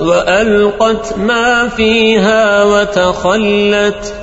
وألقت ما فيها وتخلت